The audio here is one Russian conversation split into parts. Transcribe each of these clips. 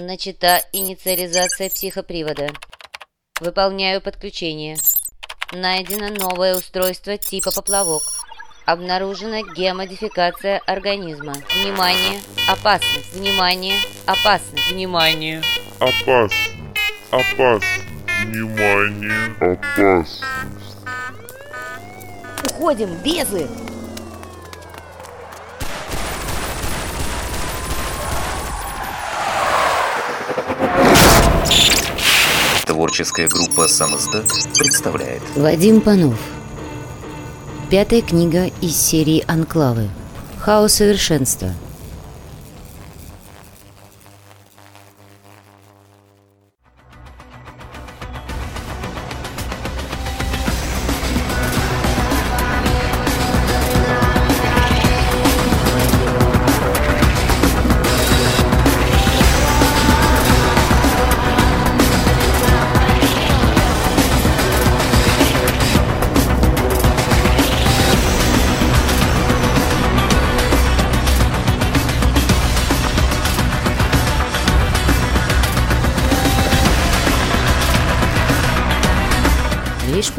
Начата инициализация психопривода. Выполняю подключение. Найдено новое устройство типа поплавок. Обнаружена геомодификация организма. Внимание! Опасность! Внимание! Опасность! Внимание! Опасно. Опасно. Внимание. Опасность. Уходим, безы! Творческая группа «Самоздат» представляет. Вадим Панов. Пятая книга из серии «Анклавы» Хаос совершенства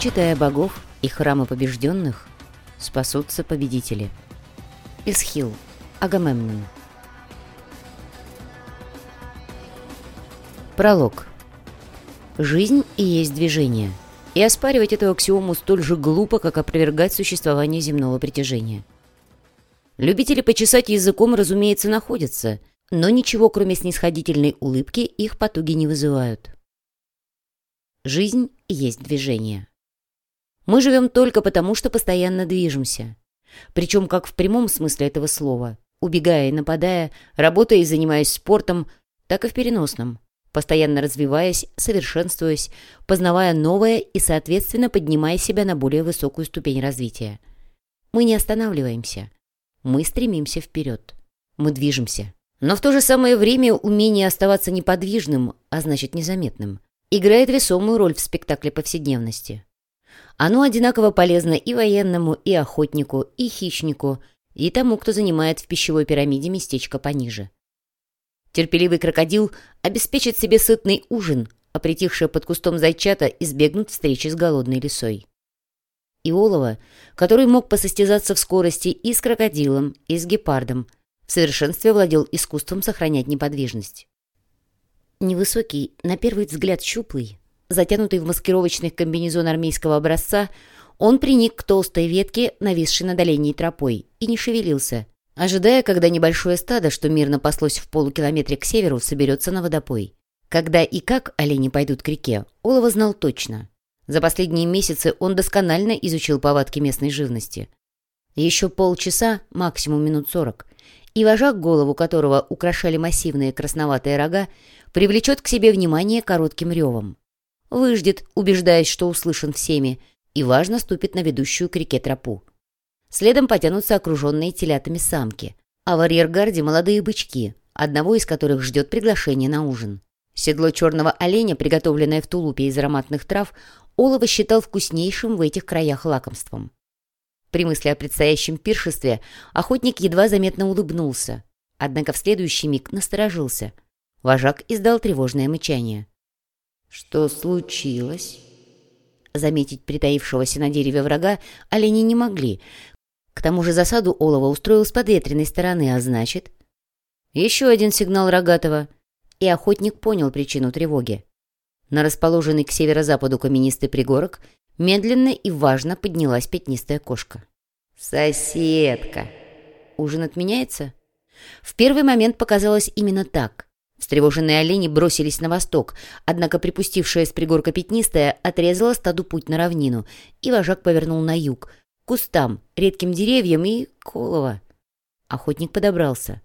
почитая богов и храмы побежденных, спасутся победители. Эсхил, Агамемнон. Пролог. Жизнь и есть движение. И оспаривать эту аксиому столь же глупо, как опровергать существование земного притяжения. Любители почесать языком, разумеется, находятся, но ничего, кроме снисходительной улыбки, их потуги не вызывают. Жизнь есть движение. Мы живем только потому, что постоянно движемся. Причем как в прямом смысле этого слова, убегая и нападая, работая и занимаясь спортом, так и в переносном, постоянно развиваясь, совершенствуясь, познавая новое и, соответственно, поднимая себя на более высокую ступень развития. Мы не останавливаемся. Мы стремимся вперед. Мы движемся. Но в то же самое время умение оставаться неподвижным, а значит незаметным, играет весомую роль в спектакле повседневности. Оно одинаково полезно и военному, и охотнику, и хищнику, и тому, кто занимает в пищевой пирамиде местечко пониже. Терпеливый крокодил обеспечит себе сытный ужин, а притихшие под кустом зайчата избегнут встречи с голодной лисой. И олова, который мог посостязаться в скорости и с крокодилом, и с гепардом, в совершенстве владел искусством сохранять неподвижность. Невысокий, на первый взгляд щуплый, затянутый в маскировочный комбинезон армейского образца, он приник к толстой ветке, нависшей над оленей тропой, и не шевелился, ожидая, когда небольшое стадо, что мирно паслось в полукилометре к северу, соберется на водопой. Когда и как олени пойдут к реке, Олова знал точно. За последние месяцы он досконально изучил повадки местной живности. Еще полчаса, максимум минут сорок, и вожак, голову которого украшали массивные красноватые рога, привлечет к себе внимание коротким ревом. Выждет, убеждаясь, что услышан всеми, и важно ступит на ведущую к реке тропу. Следом потянутся окруженные телятами самки, а в арьергарде молодые бычки, одного из которых ждет приглашение на ужин. Седло черного оленя, приготовленное в тулупе из ароматных трав, Олова считал вкуснейшим в этих краях лакомством. При мысли о предстоящем пиршестве охотник едва заметно улыбнулся, однако в следующий миг насторожился. Вожак издал тревожное мычание. «Что случилось?» Заметить притаившегося на дереве врага олени не могли. К тому же засаду олова устроил с подветренной стороны, а значит... Еще один сигнал рогатого, и охотник понял причину тревоги. На расположенный к северо-западу каменистый пригорок медленно и важно поднялась пятнистая кошка. «Соседка!» Ужин отменяется? В первый момент показалось именно так. Встревоженные олени бросились на восток, однако припустившая с пригорка пятнистая отрезала стаду путь на равнину, и вожак повернул на юг, к кустам, редким деревьям и колово. Охотник подобрался.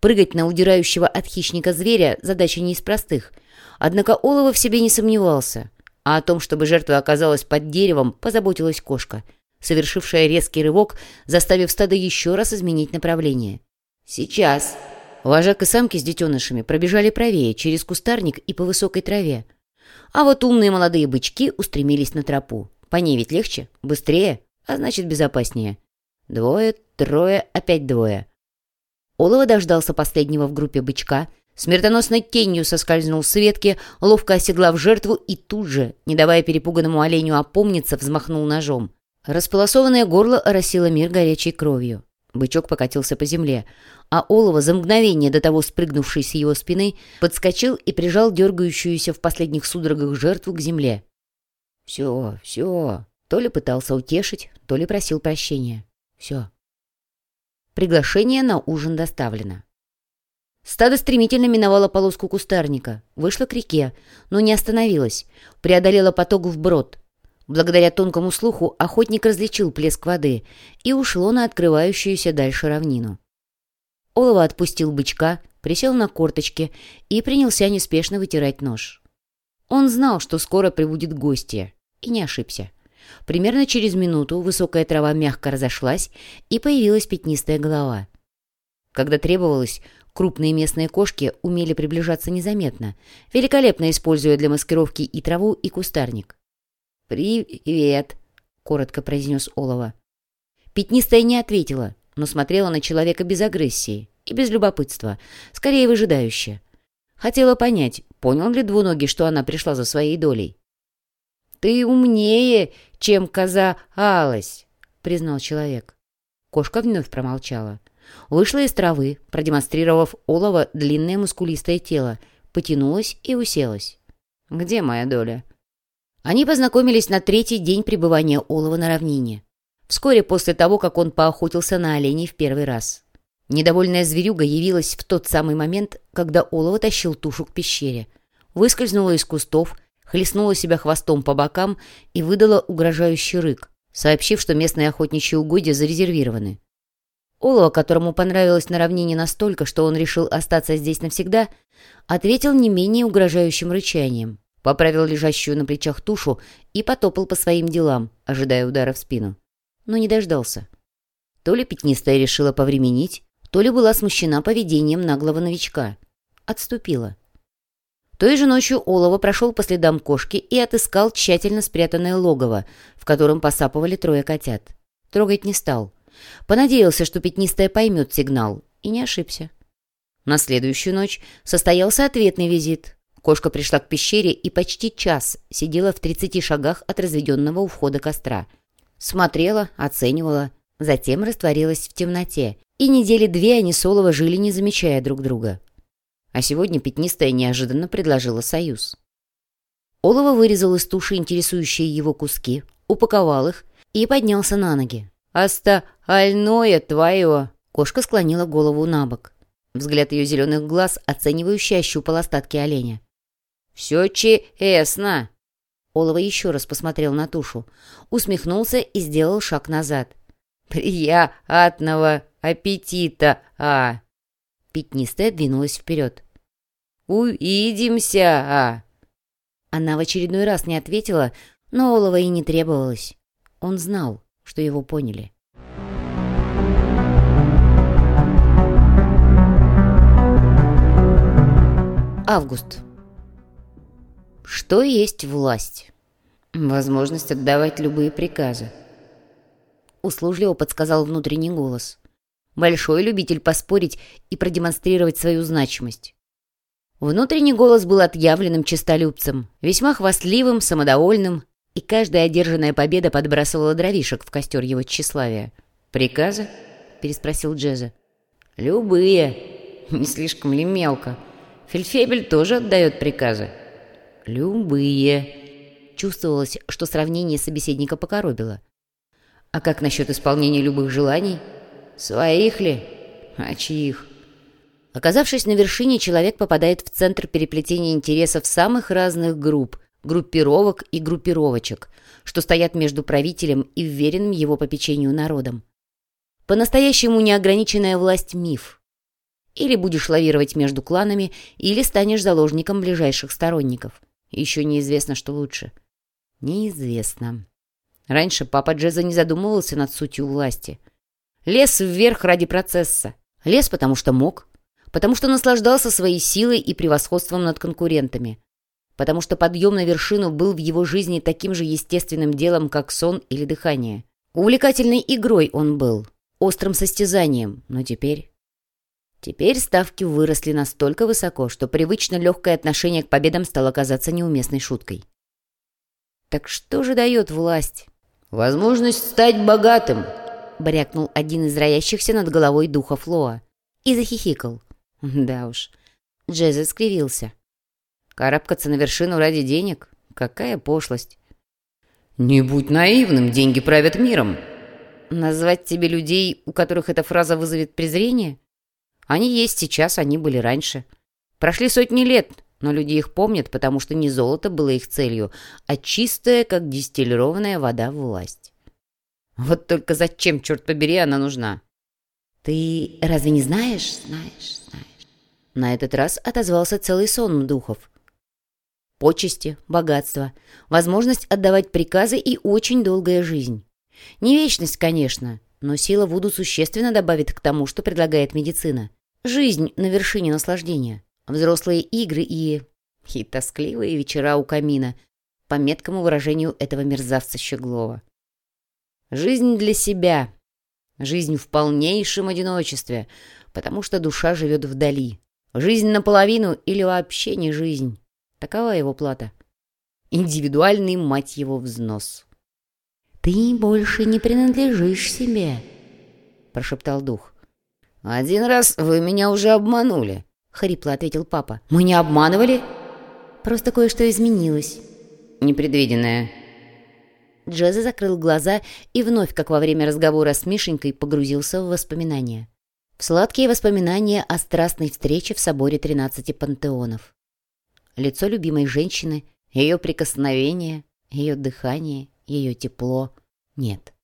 Прыгать на удирающего от хищника зверя – задача не из простых. Однако Олова в себе не сомневался. А о том, чтобы жертва оказалась под деревом, позаботилась кошка, совершившая резкий рывок, заставив стадо еще раз изменить направление. «Сейчас!» Вожак и самки с детенышами пробежали правее, через кустарник и по высокой траве. А вот умные молодые бычки устремились на тропу. По ней ведь легче, быстрее, а значит безопаснее. Двое, трое, опять двое. Олова дождался последнего в группе бычка, Смертоносной тенью соскользнул с ветки, ловко оседлав жертву и тут же, не давая перепуганному оленю опомниться, взмахнул ножом. Располосованное горло оросило мир горячей кровью. Бычок покатился по земле, а олово, за мгновение до того спрыгнувший с его спины, подскочил и прижал дергающуюся в последних судорогах жертву к земле. «Все, все!» То ли пытался утешить, то ли просил прощения. «Все». Приглашение на ужин доставлено. Стадо стремительно миновало полоску кустарника, вышло к реке, но не остановилось, преодолело поток вброд. Благодаря тонкому слуху охотник различил плеск воды и ушло на открывающуюся дальше равнину. Олова отпустил бычка, присел на корточки и принялся неспешно вытирать нож. Он знал, что скоро прибудет гостья, и не ошибся. Примерно через минуту высокая трава мягко разошлась, и появилась пятнистая голова. Когда требовалось, крупные местные кошки умели приближаться незаметно, великолепно используя для маскировки и траву, и кустарник. «Привет», — коротко произнес Олова. Пятнистая не ответила, но смотрела на человека без агрессии и без любопытства, скорее выжидающе. Хотела понять, понял ли двуногий, что она пришла за своей долей. «Ты умнее, чем коза Алась», — признал человек. Кошка вновь промолчала. Вышла из травы, продемонстрировав олово длинное мускулистое тело, потянулась и уселась. «Где моя доля?» Они познакомились на третий день пребывания олова на равнине. Вскоре после того, как он поохотился на оленей в первый раз. Недовольная зверюга явилась в тот самый момент, когда олово тащил тушу к пещере. Выскользнула из кустов, хлестнула себя хвостом по бокам и выдала угрожающий рык, сообщив, что местные охотничьи угодья зарезервированы. Олова, которому понравилось на равнине настолько, что он решил остаться здесь навсегда, ответил не менее угрожающим рычанием, поправил лежащую на плечах тушу и потопал по своим делам, ожидая удара в спину. Но не дождался. То ли пятнистая решила повременить, то ли была смущена поведением наглого новичка. Отступила. Той же ночью Олова прошел по следам кошки и отыскал тщательно спрятанное логово, в котором посапывали трое котят. Трогать не стал. Понадеялся, что пятнистая поймет сигнал, и не ошибся. На следующую ночь состоялся ответный визит. Кошка пришла к пещере и почти час сидела в 30 шагах от разведенного у входа костра. Смотрела, оценивала, затем растворилась в темноте. И недели две они с Олова жили, не замечая друг друга. А сегодня пятнистая неожиданно предложила союз. Олова вырезал из туши интересующие его куски, упаковал их и поднялся на ноги. «Остальное твое!» Кошка склонила голову на бок. Взгляд ее зеленых глаз, оценивающе ощупал остатки оленя. «Все честно!» Олова еще раз посмотрел на тушу, усмехнулся и сделал шаг назад. «Приятного аппетита, а!» Пятнистая двинулась вперед. «Увидимся, а!» Она в очередной раз не ответила, но Олова и не требовалось. Он знал, что его поняли. Август. Что есть власть? Возможность отдавать любые приказы. Услужливо подсказал внутренний голос большой любитель поспорить и продемонстрировать свою значимость. Внутренний голос был отъявленным честолюбцем, весьма хвастливым, самодовольным, и каждая одержанная победа подбрасывала дровишек в костер его тщеславия. «Приказы?» — переспросил Джеза. «Любые. Не слишком ли мелко? Фельдфебель тоже отдает приказы». «Любые». Чувствовалось, что сравнение собеседника покоробило. «А как насчет исполнения любых желаний?» Своих ли? А чьих? Оказавшись на вершине, человек попадает в центр переплетения интересов самых разных групп, группировок и группировочек, что стоят между правителем и вверенным его попечению народом. По-настоящему неограниченная власть – миф. Или будешь лавировать между кланами, или станешь заложником ближайших сторонников. Еще неизвестно, что лучше. Неизвестно. Раньше папа Джеза не задумывался над сутью власти – Лез вверх ради процесса. Лез, потому что мог. Потому что наслаждался своей силой и превосходством над конкурентами. Потому что подъем на вершину был в его жизни таким же естественным делом, как сон или дыхание. Увлекательной игрой он был, острым состязанием, но теперь... Теперь ставки выросли настолько высоко, что привычно легкое отношение к победам стало казаться неуместной шуткой. Так что же дает власть? Возможность стать богатым, брякнул один из роящихся над головой духа Флоа и захихикал. Да уж, Джеза скривился. Карабкаться на вершину ради денег? Какая пошлость. «Не будь наивным, деньги правят миром». Назвать тебе людей, у которых эта фраза вызовет презрение? Они есть сейчас, они были раньше. Прошли сотни лет, но люди их помнят, потому что не золото было их целью, а чистая, как дистиллированная вода, власть. Вот только зачем, черт побери, она нужна? Ты разве не знаешь? Знаешь, знаешь. На этот раз отозвался целый сон духов. Почести, богатство, возможность отдавать приказы и очень долгая жизнь. Не вечность, конечно, но сила Вуду существенно добавит к тому, что предлагает медицина. Жизнь на вершине наслаждения. Взрослые игры и... И тоскливые вечера у камина, по меткому выражению этого мерзавца Щеглова. Жизнь для себя. Жизнь в полнейшем одиночестве, потому что душа живет вдали. Жизнь наполовину или вообще не жизнь. Такова его плата. Индивидуальный, мать его, взнос. «Ты больше не принадлежишь себе», — прошептал дух. «Один раз вы меня уже обманули», — хрипло ответил папа. «Мы не обманывали?» «Просто кое-что изменилось». «Непредвиденное». Джеза закрыл глаза и вновь, как во время разговора с Мишенькой, погрузился в воспоминания. В сладкие воспоминания о страстной встрече в соборе тринадцати пантеонов. Лицо любимой женщины, ее прикосновение, ее дыхание, ее тепло. Нет,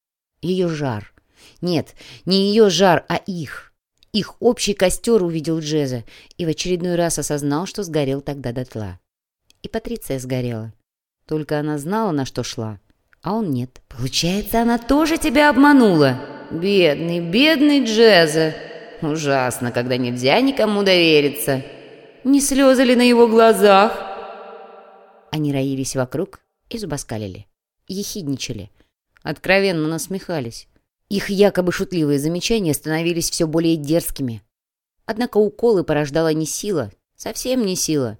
ее жар. Нет, не ее жар, а их. Их общий костер увидел Джеза и в очередной раз осознал, что сгорел тогда дотла. И Патриция сгорела. Только она знала, на что шла, а он нет. «Получается, она тоже тебя обманула?» «Бедный, бедный Джеза!» «Ужасно, когда нельзя никому довериться!» «Не слезы ли на его глазах?» Они роились вокруг и зубоскалили ехидничали, откровенно насмехались. Их якобы шутливые замечания становились все более дерзкими. Однако уколы порождала не сила, совсем не сила.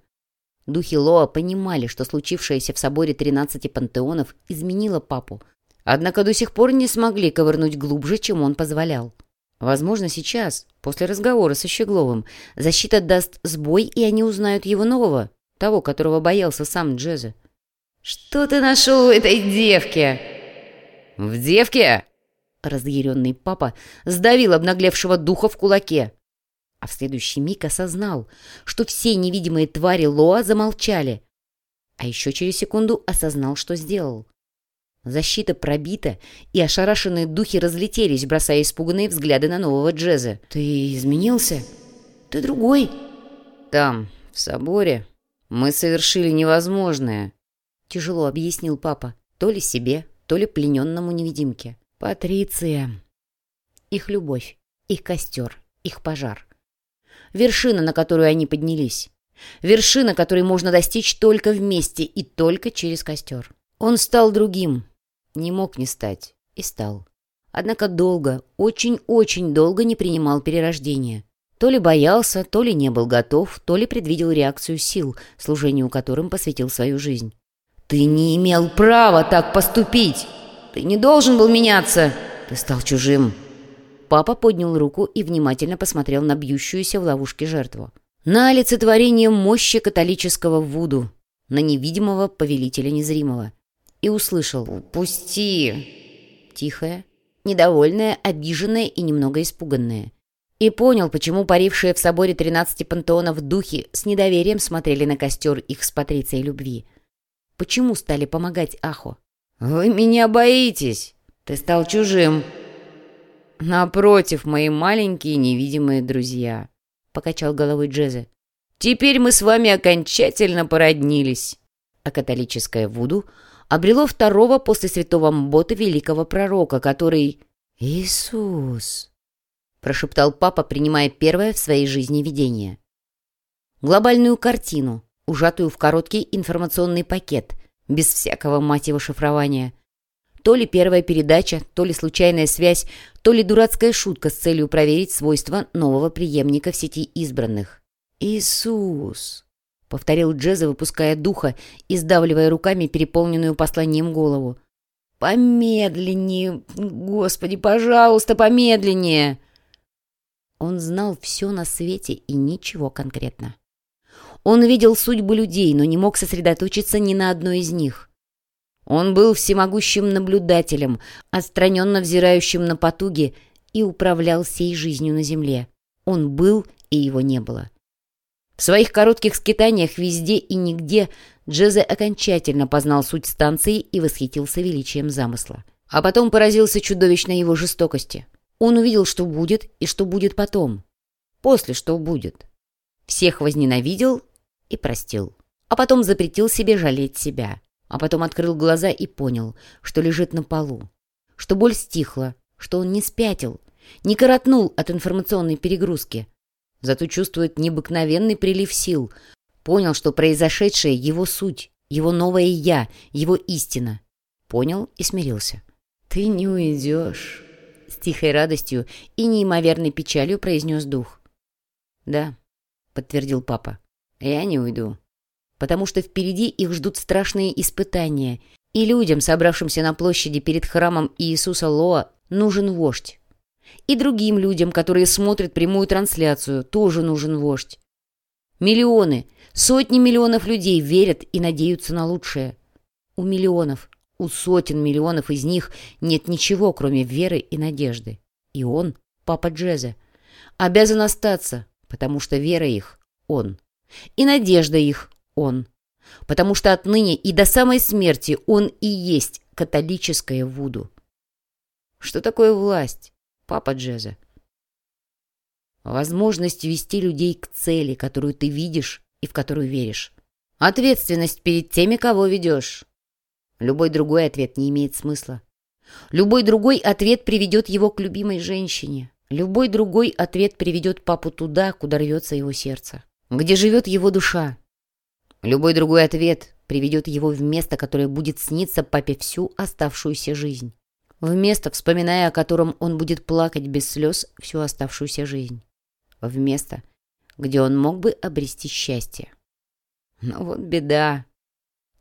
Духи Лоа понимали, что случившееся в соборе тринадцати пантеонов изменило папу, однако до сих пор не смогли ковырнуть глубже, чем он позволял. Возможно, сейчас, после разговора со Щегловым, защита даст сбой, и они узнают его нового, того, которого боялся сам Джеза. «Что ты нашел в этой девке?» «В девке?» Разъяренный папа сдавил обнаглевшего духа в кулаке. А в следующий миг осознал, что все невидимые твари Лоа замолчали. А еще через секунду осознал, что сделал. Защита пробита, и ошарашенные духи разлетелись, бросая испуганные взгляды на нового Джеза. «Ты изменился? Ты другой?» «Там, в соборе, мы совершили невозможное», Тяжело объяснил папа. То ли себе, то ли плененному невидимке. Патриция. Их любовь, их костер, их пожар. Вершина, на которую они поднялись. Вершина, которой можно достичь только вместе и только через костер. Он стал другим. Не мог не стать. И стал. Однако долго, очень-очень долго не принимал перерождения. То ли боялся, то ли не был готов, то ли предвидел реакцию сил, служению которым посвятил свою жизнь. Ты не имел права так поступить. Ты не должен был меняться. Ты стал чужим. Папа поднял руку и внимательно посмотрел на бьющуюся в ловушке жертву. На олицетворение мощи католического Вуду, на невидимого повелителя незримого. И услышал «Пусти!» Тихая, недовольная, обиженная и немного испуганная. И понял, почему парившие в соборе тринадцати пантеонов духи с недоверием смотрели на костер их с Патрицией любви. Почему стали помогать Ахо? «Вы меня боитесь! Ты стал чужим!» «Напротив, мои маленькие невидимые друзья!» — покачал головой Джезе. «Теперь мы с вами окончательно породнились!» А католическое Вуду обрело второго после святого Мбота великого пророка, который... «Иисус!» — прошептал папа, принимая первое в своей жизни видение. Глобальную картину, ужатую в короткий информационный пакет, без всякого, мать его, шифрования. То ли первая передача, то ли случайная связь, то ли дурацкая шутка с целью проверить свойства нового преемника в сети избранных. «Иисус!» — повторил Джеза, выпуская духа и сдавливая руками переполненную посланием голову. «Помедленнее! Господи, пожалуйста, помедленнее!» Он знал все на свете и ничего конкретно. Он видел судьбы людей, но не мог сосредоточиться ни на одной из них. Он был всемогущим наблюдателем, отстраненно взирающим на потуги и управлял всей жизнью на земле. Он был, и его не было. В своих коротких скитаниях везде и нигде Джезе окончательно познал суть станции и восхитился величием замысла. А потом поразился чудовищной его жестокости. Он увидел, что будет и что будет потом. После что будет. Всех возненавидел и простил. А потом запретил себе жалеть себя. А потом открыл глаза и понял, что лежит на полу. Что боль стихла, что он не спятил, не коротнул от информационной перегрузки. Зато чувствует необыкновенный прилив сил. Понял, что произошедшее — его суть, его новое «я», его истина. Понял и смирился. «Ты не уйдешь», — с тихой радостью и неимоверной печалью произнес дух. «Да», — подтвердил папа, — «я не уйду» потому что впереди их ждут страшные испытания, и людям, собравшимся на площади перед храмом Иисуса Лоа, нужен вождь. И другим людям, которые смотрят прямую трансляцию, тоже нужен вождь. Миллионы, сотни миллионов людей верят и надеются на лучшее. У миллионов, у сотен миллионов из них нет ничего, кроме веры и надежды. И он, папа Джезе, обязан остаться, потому что вера их — он. И надежда их он. Потому что отныне и до самой смерти он и есть католическое Вуду. Что такое власть, папа Джеза? Возможность вести людей к цели, которую ты видишь и в которую веришь. Ответственность перед теми, кого ведешь. Любой другой ответ не имеет смысла. Любой другой ответ приведет его к любимой женщине. Любой другой ответ приведет папу туда, куда рвется его сердце. Где живет его душа, Любой другой ответ приведет его в место, которое будет сниться папе всю оставшуюся жизнь. В место, вспоминая о котором он будет плакать без слез всю оставшуюся жизнь. В место, где он мог бы обрести счастье. Но вот беда.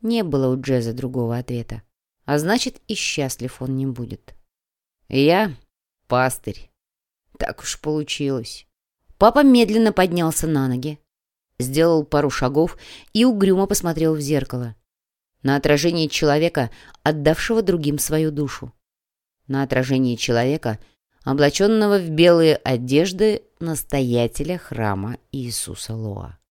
Не было у Джеза другого ответа. А значит, и счастлив он не будет. Я пастырь. Так уж получилось. Папа медленно поднялся на ноги, сделал пару шагов и угрюмо посмотрел в зеркало. На отражение человека, отдавшего другим свою душу. На отражение человека, облаченного в белые одежды настоятеля храма Иисуса Лоа.